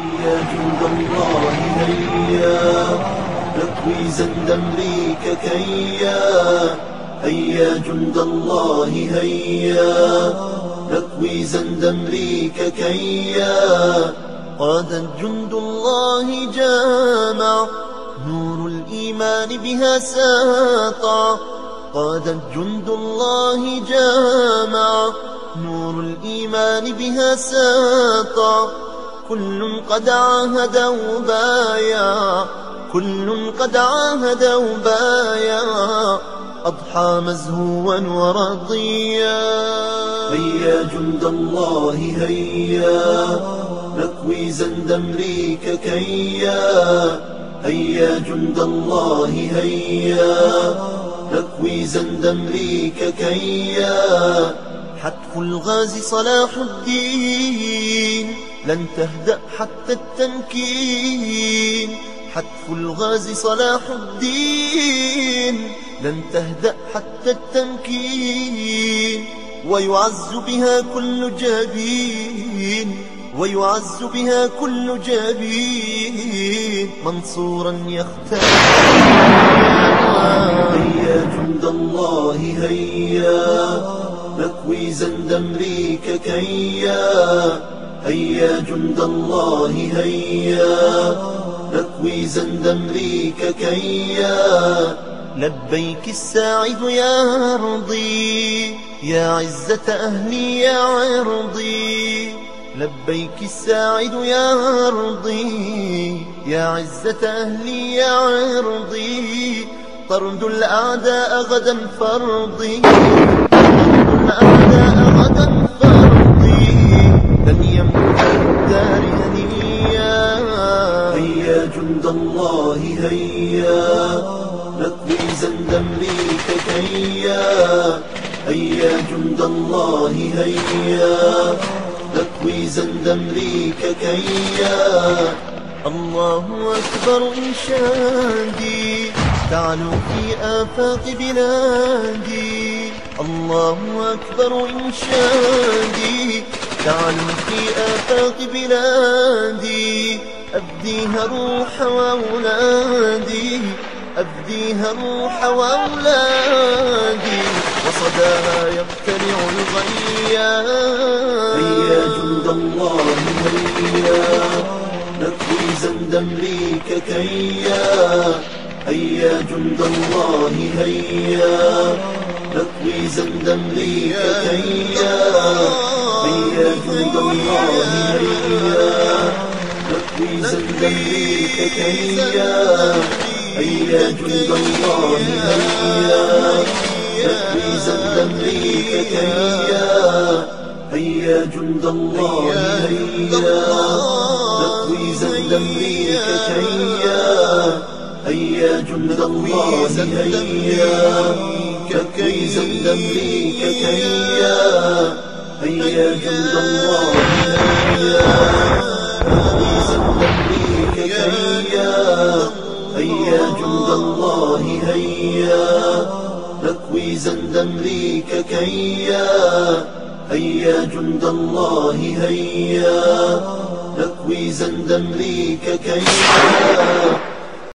هيا جند الله هيا نكوي زند أمريكا كيا. هيا جند الله هيا. نكوي زند أمريكا كيا. قاد جند الله جامع نور الإيمان بها ساطع قادت جند الله جامع نور الإيمان بها ساطع كل قد عاهد وبايع كل قد عاهد وبايع أضحى مزهوا ورضيا هيا جند الله هيا نكوي زند أمريكا كيا. هيا جند الله هيا نكوي زند أمريكا كيا. حتف الغاز صلاح الدين. لن تهدأ حتى التمكين. حتف الغاز صلاح الدين. لن تهدأ حتى التمكين. ويعز بها كل جبين. ويعز بها كل جبين. منصورا يختار. هيا جند الله هيا. نكوي زند أمريكا كيا. هيا جند الله هيا. نكوي زند أمريكا كيا لبيك الساعد يا أرضي يا عزة أهلي يا عرضي. لبيك الساعد يا أرضي يا عزة أهلي يا عرضي. طرد الأعداء غدا فرضي. هيا جند الله هيا نكوي زند أمريكا كيا. هيا جند الله هيا نكوي زند أمريكا كيا. الله أكبر إنشادي تعلو في آفاق بلادي. الله أكبر إنشادي تعلو في آفاق بلادي. أبديها روح وأولادي أبديها روح وأولادي. وصداها يقتلع الغيا. هيا جند الله هيا نكوي زند أمريكا كيا. هيا جند الله هيا. نكوي زند أمريكا كيا. هيا جند الله هيا. نقضي زبدا ليك كليا هيا جند الله هيا. نقضي زبدا ليك كليا هيا جند الله هيا. نقضي زبدا ليك كليا هيا جند الله هيا. ككيزا دمريك كيا هيا جند الله جند الله هيا. نكوي زند أمريكا كيا هيا جند الله هيا. نكوي زند أمريكا كيا